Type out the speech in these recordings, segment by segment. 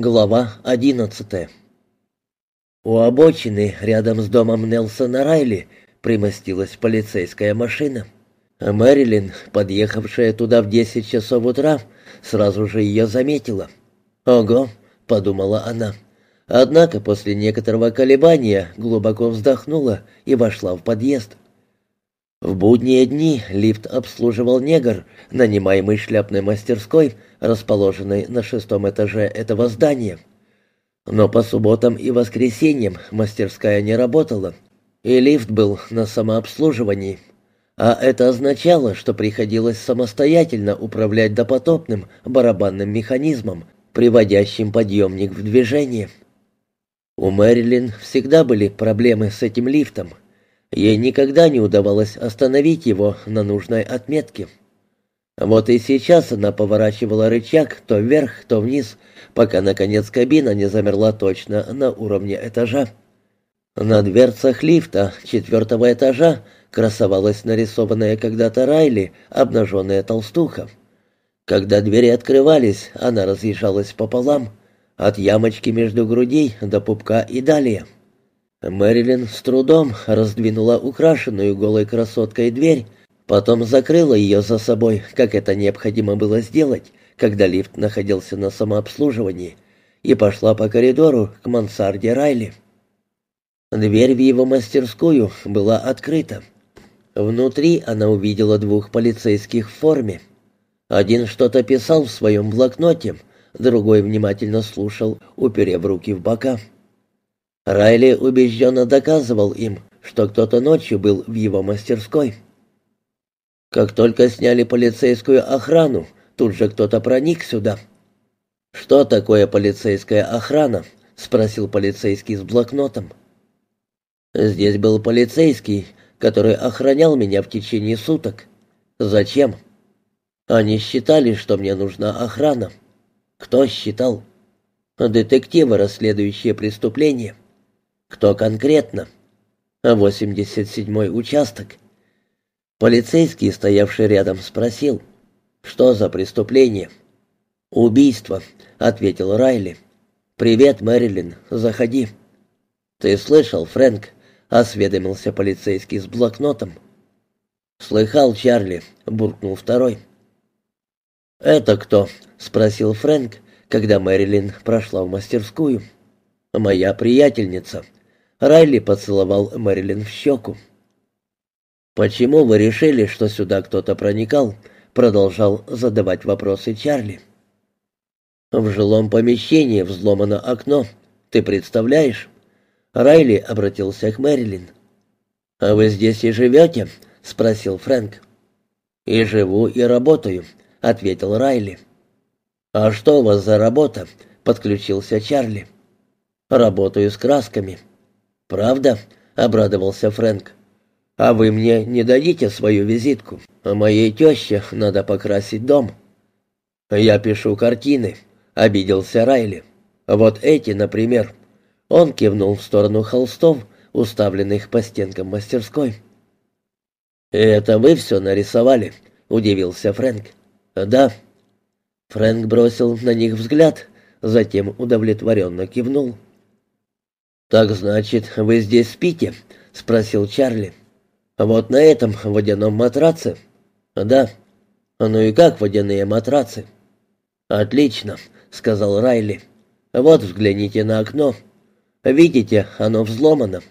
Глава одиннадцатая У обочины, рядом с домом Нелсона Райли, примостилась полицейская машина. Мэрилин, подъехавшая туда в десять часов утра, сразу же ее заметила. «Ого!» — подумала она. Однако после некоторого колебания глубоко вздохнула и вошла в подъезд. В будние дни лифт обслуживал негр, нанимаемый шляпной мастерской, расположенной на шестом этаже этого здания. Но по субботам и воскресеньям мастерская не работала, и лифт был на самообслуживании. А это означало, что приходилось самостоятельно управлять допотопным барабанным механизмом, приводящим подъемник в движение. У Мэрилин всегда были проблемы с этим лифтом — Ей никогда не удавалось остановить его на нужной отметке. Вот и сейчас она поворачивала рычаг то вверх, то вниз, пока, наконец, кабина не замерла точно на уровне этажа. На дверцах лифта четвертого этажа красовалась нарисованная когда-то Райли обнаженная толстуха. Когда двери открывались, она разъезжалась пополам, от ямочки между грудей до пупка и далее. Мэрилин с трудом раздвинула украшенную голой красоткой дверь, потом закрыла ее за собой, как это необходимо было сделать, когда лифт находился на самообслуживании, и пошла по коридору к мансарде Райли. Дверь в его мастерскую была открыта. Внутри она увидела двух полицейских в форме. Один что-то писал в своем блокноте, другой внимательно слушал, уперев руки в бока. Райли убежденно доказывал им, что кто-то ночью был в его мастерской. Как только сняли полицейскую охрану, тут же кто-то проник сюда. «Что такое полицейская охрана?» — спросил полицейский с блокнотом. «Здесь был полицейский, который охранял меня в течение суток. Зачем?» «Они считали, что мне нужна охрана». «Кто считал?» «Детективы, расследующие преступления». Кто конкретно? 87-й участок. Полицейский, стоявший рядом, спросил, что за преступление? Убийство, ответил Райли. Привет, Мэрилин, заходи. Ты слышал, Фрэнк? осведомился полицейский с блокнотом. «Слыхал, Чарли», — буркнул второй. «Это кто?» — спросил Фрэнк, когда Мэрилин прошла в мастерскую. «Моя приятельница», Райли поцеловал Мэрилин в щеку. «Почему вы решили, что сюда кто-то проникал?» Продолжал задавать вопросы Чарли. «В жилом помещении взломано окно. Ты представляешь?» Райли обратился к Мэрилин. «А вы здесь и живете?» — спросил Фрэнк. «И живу, и работаю», — ответил Райли. «А что у вас за работа?» — подключился Чарли. «Работаю с красками». «Правда?» — обрадовался Фрэнк. «А вы мне не дадите свою визитку? А моей теще надо покрасить дом». «Я пишу картины», — обиделся Райли. «Вот эти, например». Он кивнул в сторону холстов, уставленных по стенкам мастерской. «Это вы все нарисовали?» — удивился Фрэнк. «Да». Фрэнк бросил на них взгляд, затем удовлетворенно кивнул. «Так значит, вы здесь спите?» — спросил Чарли. «Вот на этом водяном матраце?» «Да». «Ну и как водяные матрацы?» «Отлично», — сказал Райли. «Вот взгляните на окно. Видите, оно взломано».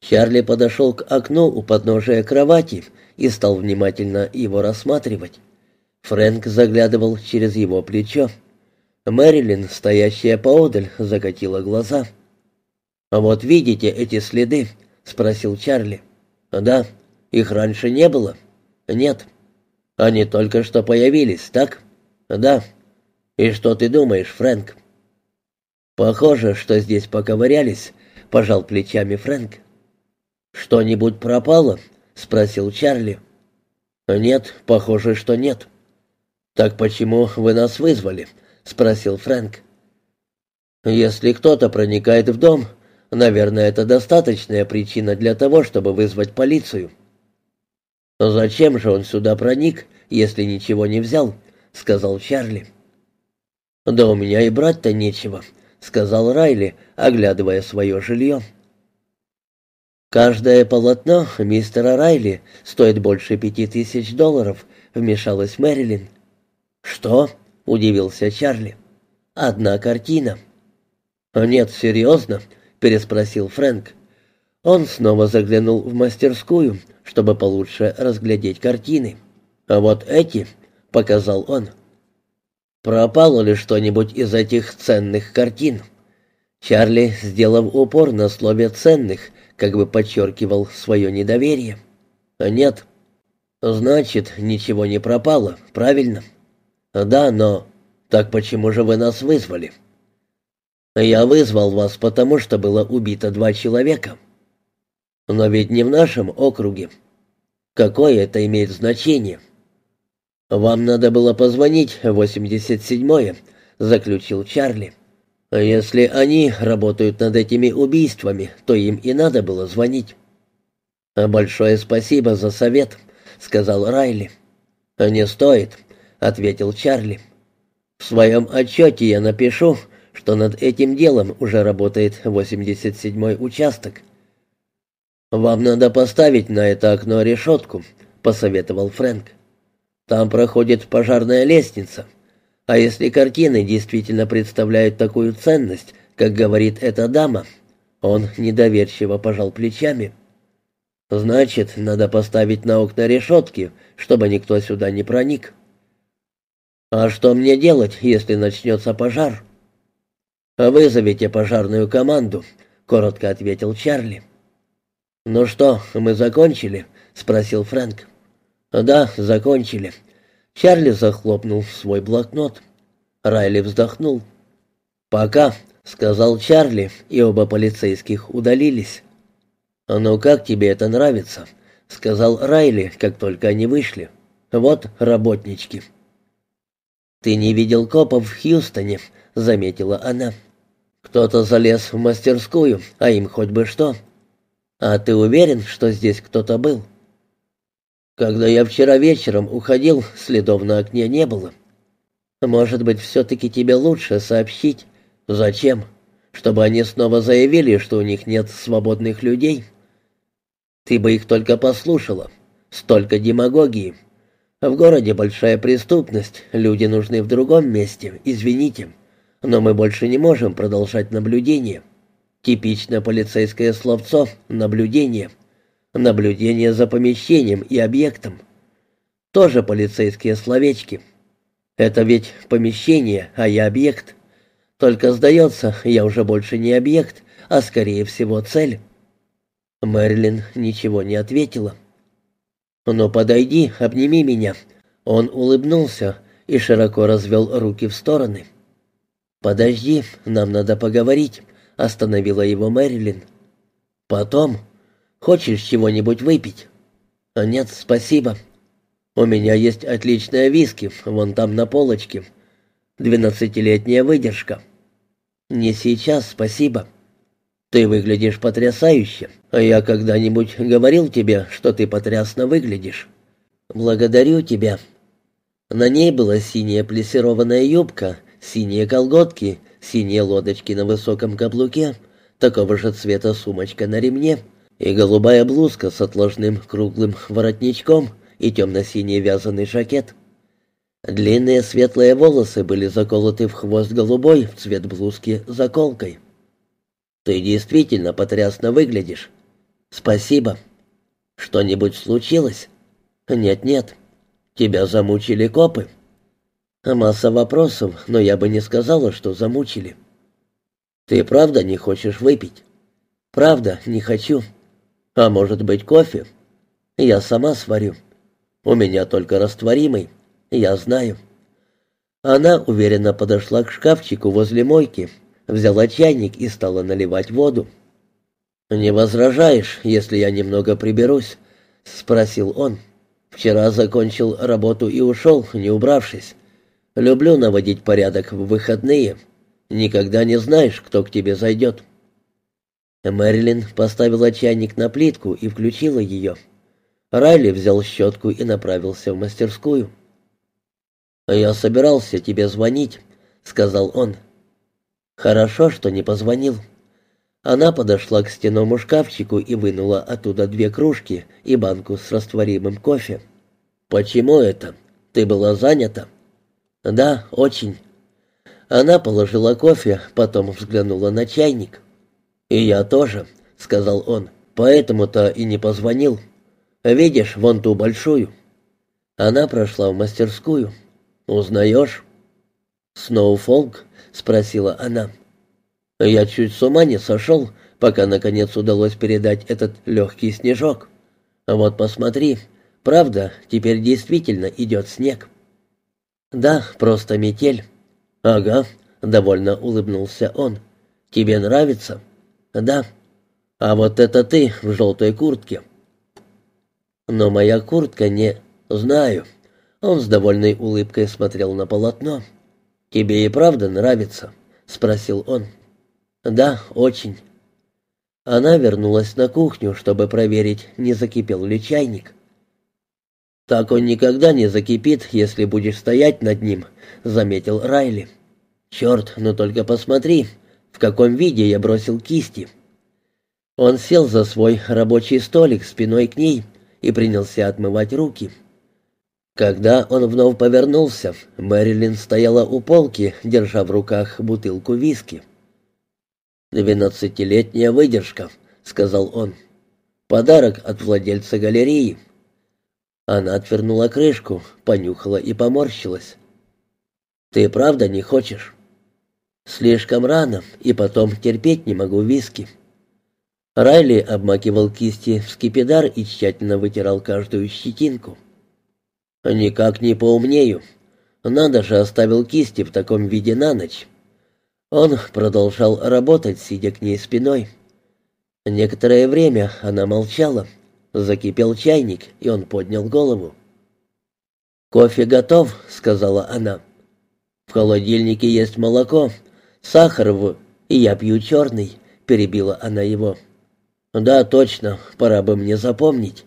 Чарли подошел к окну у подножия кровати и стал внимательно его рассматривать. Фрэнк заглядывал через его плечо. Мэрилин, стоящая поодаль, закатила глаза. «Да». «А вот видите эти следы?» — спросил Чарли. «Да. Их раньше не было?» «Нет. Они только что появились, так?» «Да. И что ты думаешь, Фрэнк?» «Похоже, что здесь поковырялись», — пожал плечами Фрэнк. «Что-нибудь пропало?» — спросил Чарли. «Нет, похоже, что нет». «Так почему вы нас вызвали?» — спросил Фрэнк. «Если кто-то проникает в дом, Наверное, это достаточная причина для того, чтобы вызвать полицию. Но зачем же он сюда проник, если ничего не взял, сказал Чарли. «Да у меня и брать-то нечего», — сказал Райли, оглядывая свое жилье. «Каждое полотно мистера Райли стоит больше пяти тысяч долларов», — вмешалась Мэрилин. «Что?» — удивился Чарли. «Одна картина». «Нет, серьезно?» — переспросил Фрэнк. Он снова заглянул в мастерскую, чтобы получше разглядеть картины. «А вот эти», — показал он, — «пропало ли что-нибудь из этих ценных картин?» Чарли, сделав упор на слове «ценных», как бы подчеркивал свое недоверие. «Нет». «Значит, ничего не пропало, правильно?» «Да, но...» «Так почему же вы нас вызвали?» «Я вызвал вас, потому что было убито два человека». «Но ведь не в нашем округе. Какое это имеет значение?» «Вам надо было позвонить в 87-е», — заключил Чарли. «Если они работают над этими убийствами, то им и надо было звонить». «Большое спасибо за совет», — сказал Райли. «Не стоит», — ответил Чарли. «В своем отчете я напишу, что над этим делом уже работает 87-й участок». «Вам надо поставить на это окно решетку», — посоветовал Фрэнк. «Там проходит пожарная лестница. А если картины действительно представляют такую ценность, как говорит эта дама?» Он недоверчиво пожал плечами. «Значит, надо поставить на окна решетки, чтобы никто сюда не проник». «А что мне делать, если начнется пожар?» «Вызовите пожарную команду», — коротко ответил Чарли. «Ну что, мы закончили?» — спросил Фрэнк. «Да, закончили». Чарли захлопнул свой блокнот. Райли вздохнул. «Пока», — сказал Чарли, и оба полицейских удалились. «Ну как тебе это нравится?» — сказал Райли, как только они вышли. «Вот работнички». «Ты не видел копов в Хьюстоне», — заметила она. «Кто-то залез в мастерскую, а им хоть бы что». «А ты уверен, что здесь кто-то был?» «Когда я вчера вечером уходил, следов на окне не было». «Может быть, все-таки тебе лучше сообщить?» «Зачем? Чтобы они снова заявили, что у них нет свободных людей?» «Ты бы их только послушала. Столько демагогии. В городе большая преступность, люди нужны в другом месте, извините. Но мы больше не можем продолжать наблюдение». Типичное полицейское словцо «наблюдение». Наблюдение за помещением и объектом. Тоже полицейские словечки. Это ведь помещение, а я объект. Только, сдается, я уже больше не объект, а скорее всего цель. Мэрилин ничего не ответила. «Ну подойди, обними меня». Он улыбнулся и широко развел руки в стороны. «Подожди, нам надо поговорить». — остановила его Мэрилин. «Потом. Хочешь чего-нибудь выпить?» «А «Нет, спасибо. У меня есть отличная виски, вон там на полочке. Двенадцатилетняя выдержка». «Не сейчас, спасибо. Ты выглядишь потрясающе, а я когда-нибудь говорил тебе, что ты потрясно выглядишь». «Благодарю тебя». На ней была синяя плессированная юбка, синие колготки — синие лодочки на высоком каблуке, такого же цвета сумочка на ремне и голубая блузка с отложным круглым воротничком и темно-синий вязаный жакет. Длинные светлые волосы были заколоты в хвост голубой в цвет блузки заколкой. «Ты действительно потрясно выглядишь». «Спасибо». «Что-нибудь случилось?» «Нет-нет. Тебя замучили копы». Масса вопросов, но я бы не сказала, что замучили. Ты правда не хочешь выпить? Правда, не хочу. А может быть, кофе? Я сама сварю. У меня только растворимый. Я знаю. Она уверенно подошла к шкафчику возле мойки, взяла чайник и стала наливать воду. «Не возражаешь, если я немного приберусь?» — спросил он. «Вчера закончил работу и ушел, не убравшись. Люблю наводить порядок в выходные. Никогда не знаешь, кто к тебе зайдет». Мэрилин поставила чайник на плитку и включила ее. Райли взял щетку и направился в мастерскую. «Я собирался тебе звонить», — сказал он. «Хорошо, что не позвонил». Она подошла к стенному шкафчику и вынула оттуда две кружки и банку с растворимым кофе. «Почему это? Ты была занята?» «Да, очень». Она положила кофе, потом взглянула на чайник. «И я тоже», — сказал он, — «поэтому-то и не позвонил. Видишь, вон ту большую». Она прошла в мастерскую. «Узнаешь?» «Сноуфолк?» — спросила она. Я чуть с ума не сошел, пока наконец удалось передать этот легкий снежок. Вот посмотри, правда, теперь действительно идет снег. Да, просто метель. Ага, довольно улыбнулся он. Тебе нравится? Да. А вот это ты в желтой куртке. Но моя куртка не... Знаю. Он с довольной улыбкой смотрел на полотно. «Тебе и правда нравится?» — спросил он. «Да, очень». Она вернулась на кухню, чтобы проверить, не закипел ли чайник. «Так он никогда не закипит, если будешь стоять над ним», — заметил Райли. «Черт, ну только посмотри, в каком виде я бросил кисти». Он сел за свой рабочий столик спиной к ней и принялся отмывать руки. Когда он вновь повернулся, Мэрилин стояла у полки, держа в руках бутылку виски. «Двенадцатилетняя выдержка», — сказал он. «Подарок от владельца галереи». Она отвернула крышку, понюхала и поморщилась. «Ты правда не хочешь?» «Слишком рано, и потом терпеть не могу виски». Райли обмакивал кисти в скипидар и тщательно вытирал каждую щетинку. «Никак не поумнею. Надо же оставил кисти в таком виде на ночь. Он продолжал работать, сидя к ней спиной. Некоторое время она молчала. Закипел чайник, и он поднял голову. «Кофе готов», — сказала она. «В холодильнике есть молоко, сахар в... и я пью черный», — перебила она его. «Да, точно, пора бы мне запомнить».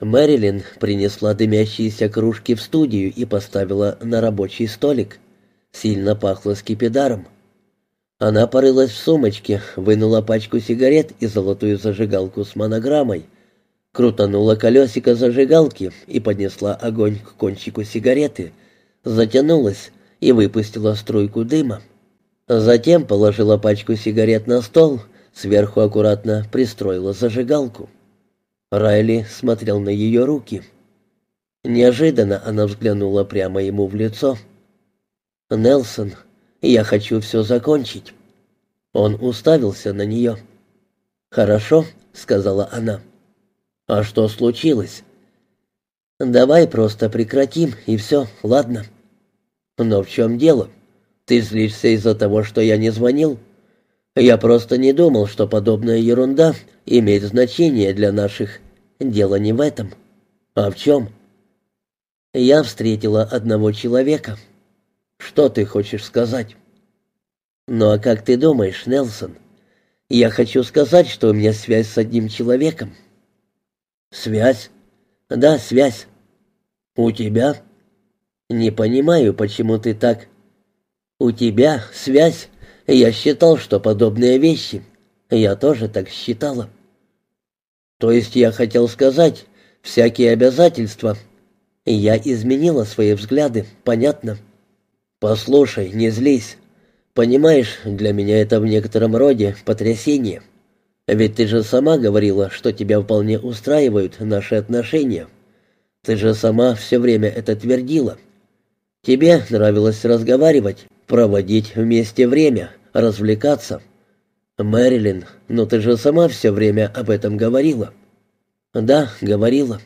Мэрилин принесла дымящиеся кружки в студию и поставила на рабочий столик. Сильно пахло скипидаром. Она порылась в сумочке, вынула пачку сигарет и золотую зажигалку с монограммой, крутанула колесико зажигалки и поднесла огонь к кончику сигареты, затянулась и выпустила струйку дыма. Затем положила пачку сигарет на стол, сверху аккуратно пристроила зажигалку. Райли смотрел на ее руки. Неожиданно она взглянула прямо ему в лицо. «Нелсон», я хочу все закончить». Он уставился на нее. «Хорошо», — сказала она. «А что случилось?» «Давай просто прекратим, и все, ладно». «Но в чем дело? Ты злишься из-за того, что я не звонил?» «Я просто не думал, что подобная ерунда имеет значение для наших. Дело не в этом. А в чем?» «Я встретила одного человека». Что ты хочешь сказать? Ну а как ты думаешь, Нелсон? Я хочу сказать, что у меня связь с одним человеком. Связь? Да, связь. У тебя? Не понимаю, почему ты так... У тебя связь? Я считал, что подобные вещи. Я тоже так считала. То есть я хотел сказать, всякие обязательства. Я изменила свои взгляды, понятно? «Послушай, не злись. Понимаешь, для меня это в некотором роде потрясение. Ведь ты же сама говорила, что тебя вполне устраивают наши отношения. Ты же сама все время это твердила. Тебе нравилось разговаривать, проводить вместе время, развлекаться. Мэрилин, ну ты же сама все время об этом говорила». «Да, говорила».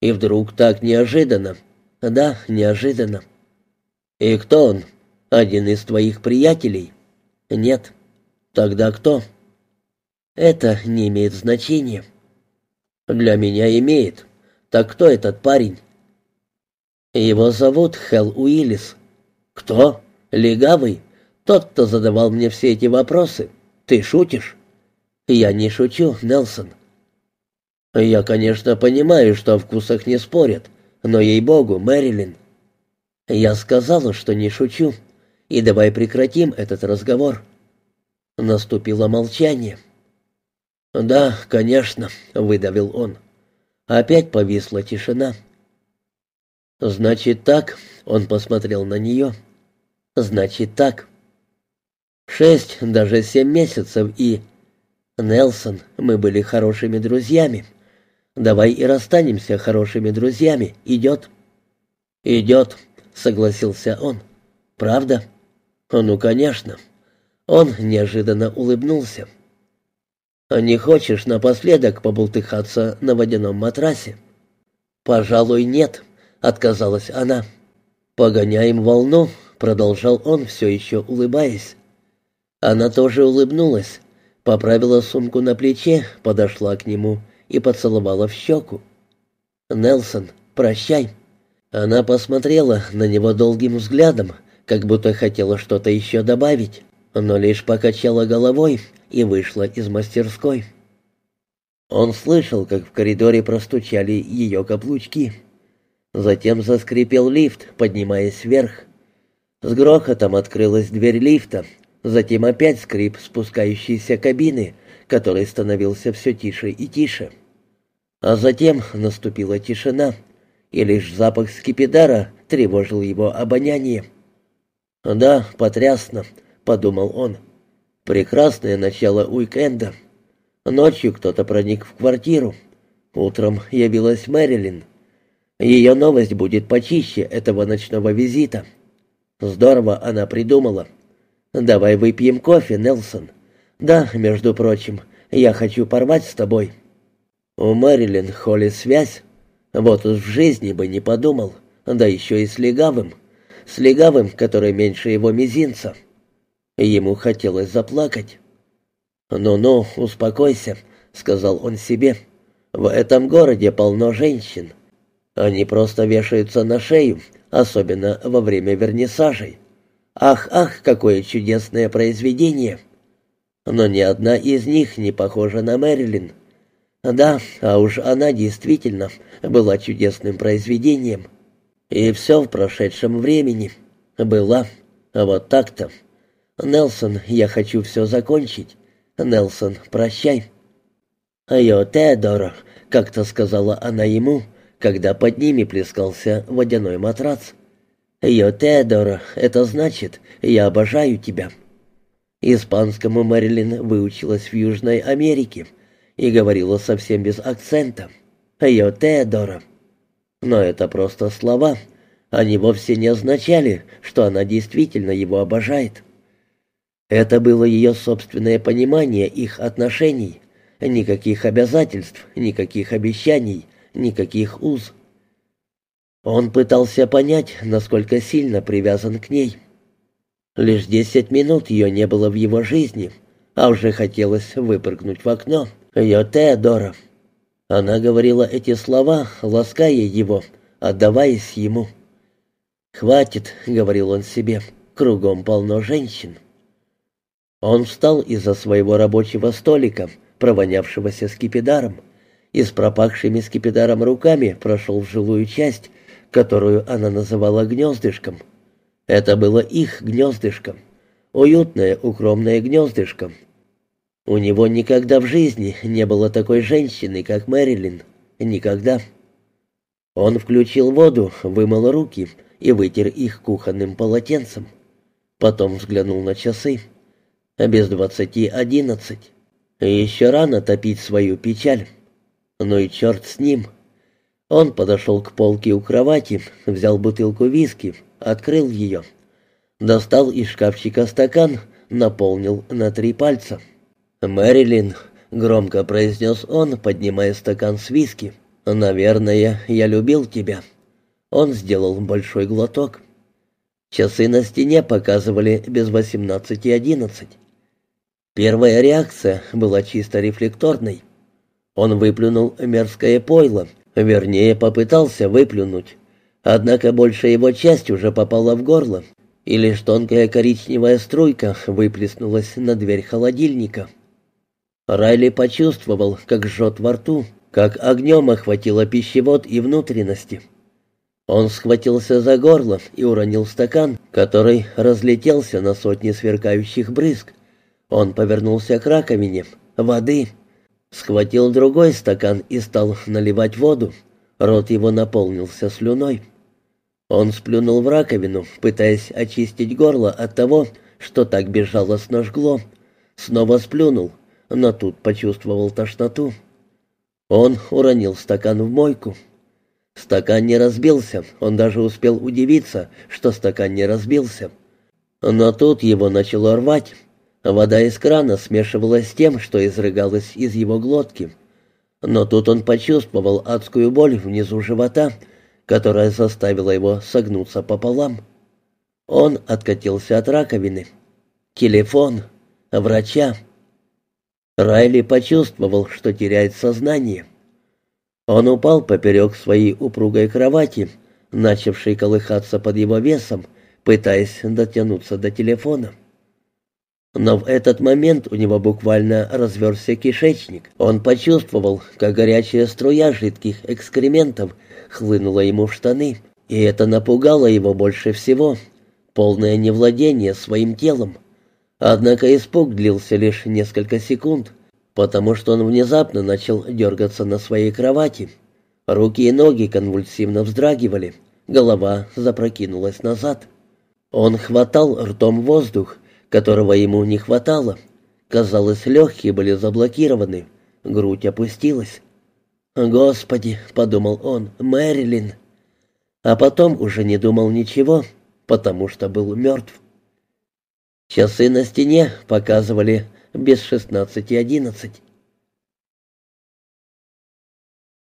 «И вдруг так неожиданно?» «Да, неожиданно». «И кто он? Один из твоих приятелей?» «Нет». «Тогда кто?» «Это не имеет значения». «Для меня имеет. Так кто этот парень?» «Его зовут Хелл Уиллис». «Кто? Легавый? Тот, кто задавал мне все эти вопросы? Ты шутишь?» «Я не шучу, Нелсон». «Я, конечно, понимаю, что о вкусах не спорят, но, ей-богу, Мэрилин, я сказала, что не шучу. и давай прекратим этот разговор». Наступило молчание. «Да, конечно», — выдавил он. Опять повисла тишина. «Значит так», — он посмотрел на нее. «Значит так». «Шесть, даже семь месяцев и...» «Нелсон, мы были хорошими друзьями. Давай и расстанемся хорошими друзьями. Идет?» «Идет», — согласился он. «Правда?» «Ну, конечно». Он неожиданно улыбнулся. «Не хочешь напоследок побултыхаться на водяном матрасе?» «Пожалуй, нет», — отказалась она. «Погоняем волну», — продолжал он, все еще улыбаясь. Она тоже улыбнулась, поправила сумку на плече, подошла к нему и поцеловала в щеку. «Нелсон, прощай». Она посмотрела на него долгим взглядом, как будто хотела что-то еще добавить, но лишь покачала головой и вышла из мастерской. Он слышал, как в коридоре простучали ее каблучки. Затем заскрипел лифт, поднимаясь вверх. С грохотом открылась дверь лифта, Затем опять скрип спускающейся кабины, который становился все тише и тише. А затем наступила тишина, и лишь запах скипидара тревожил его обоняние. «Да, потрясно», — подумал он. «Прекрасное начало уикенда. Ночью кто-то проник в квартиру. Утром явилась Мэрилин. Ее новость будет почище этого ночного визита. Здорово она придумала. «Давай выпьем кофе, Нелсон. Да, между прочим, я хочу порвать с тобой». У Мэрилин Холли связь. Вот уж в жизни бы не подумал. Да еще и с легавым. С легавым, который меньше его мизинца. Ему хотелось заплакать. «Ну-ну, успокойся», — сказал он себе. «В этом городе полно женщин. Они просто вешаются на шею, особенно во время вернисажей. Ах, ах, какое чудесное произведение! Но ни одна из них не похожа на Мэрилин. Да, а уж она действительно была чудесным произведением. И все в прошедшем времени. Была. Вот так-то. Нелсон, я хочу все закончить. Нелсон, прощай. «Йо, Теодора», — как-то сказала она ему, когда под ними плескался водяной матрац. «Йо, Теодора, это значит, я обожаю тебя». Испанскому Мэрилин выучилась в Южной Америке и говорила совсем без акцента. «Йо, Теодора». Но это просто слова. Они вовсе не означали, что она действительно его обожает. Это было ее собственное понимание их отношений. Никаких обязательств, никаких обещаний, никаких уз. Он пытался понять, насколько сильно привязан к ней. Лишь десять минут ее не было в его жизни, а уже хотелось выпрыгнуть в окно. «Ее Теодора». Она говорила эти слова, лаская его, отдаваясь ему. «Хватит», — говорил он себе, — «кругом полно женщин». Он встал из-за своего рабочего столика, провонявшегося скипидаром, и с пропахшими скипидаром руками прошел в жилую часть, которую она называла гнездышком. Это было их гнездышко, уютное, укромное гнездышко. У него никогда в жизни не было такой женщины, как Мэрилин. Никогда. Он включил воду, вымыл руки и вытер их кухонным полотенцем. Потом взглянул на часы. Без двадцати одиннадцать. Еще рано топить свою печаль. Ну и черт с ним. Он подошел к полке у кровати, взял бутылку виски, открыл ее. Достал из шкафчика стакан, наполнил на три пальца. «Мэрилин», — громко произнес он, поднимая стакан с виски, — «наверное, я любил тебя». Он сделал большой глоток. Часы на стене показывали без восемнадцати одиннадцать. Первая реакция была чисто рефлекторной. Он выплюнул мерзкое пойло, Вернее, попытался выплюнуть. Однако большая его часть уже попала в горло, и лишь тонкая коричневая струйка выплеснулась на дверь холодильника. Райли почувствовал, как жжет во рту, как огнем охватило пищевод и внутренности. Он схватился за горло и уронил стакан, который разлетелся на сотни сверкающих брызг. Он повернулся к раковине. Воды. Схватил другой стакан и стал наливать воду. Рот его наполнился слюной. Он сплюнул в раковину, пытаясь очистить горло от того, что так безжалостно жгло. Снова сплюнул, но тут почувствовал тошноту. Он уронил стакан в мойку. Стакан не разбился, он даже успел удивиться, что стакан не разбился. Но тут его начало рвать. Вода из крана смешивалась с тем, что изрыгалось из его глотки. Но тут он почувствовал адскую боль внизу живота, которая заставила его согнуться пополам. Он откатился от раковины. Телефон. Врача. Райли почувствовал, что теряет сознание. Он упал поперек своей упругой кровати, начавшей колыхаться под его весом, пытаясь дотянуться до телефона. Но в этот момент у него буквально разверзся кишечник. Он почувствовал, как горячая струя жидких экскрементов хлынула ему в штаны, и это напугало его больше всего. Полное невладение своим телом. Однако испуг длился лишь несколько секунд, потому что он внезапно начал дергаться на своей кровати. Руки и ноги конвульсивно вздрагивали, голова запрокинулась назад. Он хватал ртом воздух, которого ему не хватало. Казалось, легкие были заблокированы, грудь опустилась. «Господи!» — подумал он, — «Мэрилин!» А потом уже не думал ничего, потому что был мертв. Часы на стене показывали без шестнадцати одиннадцать.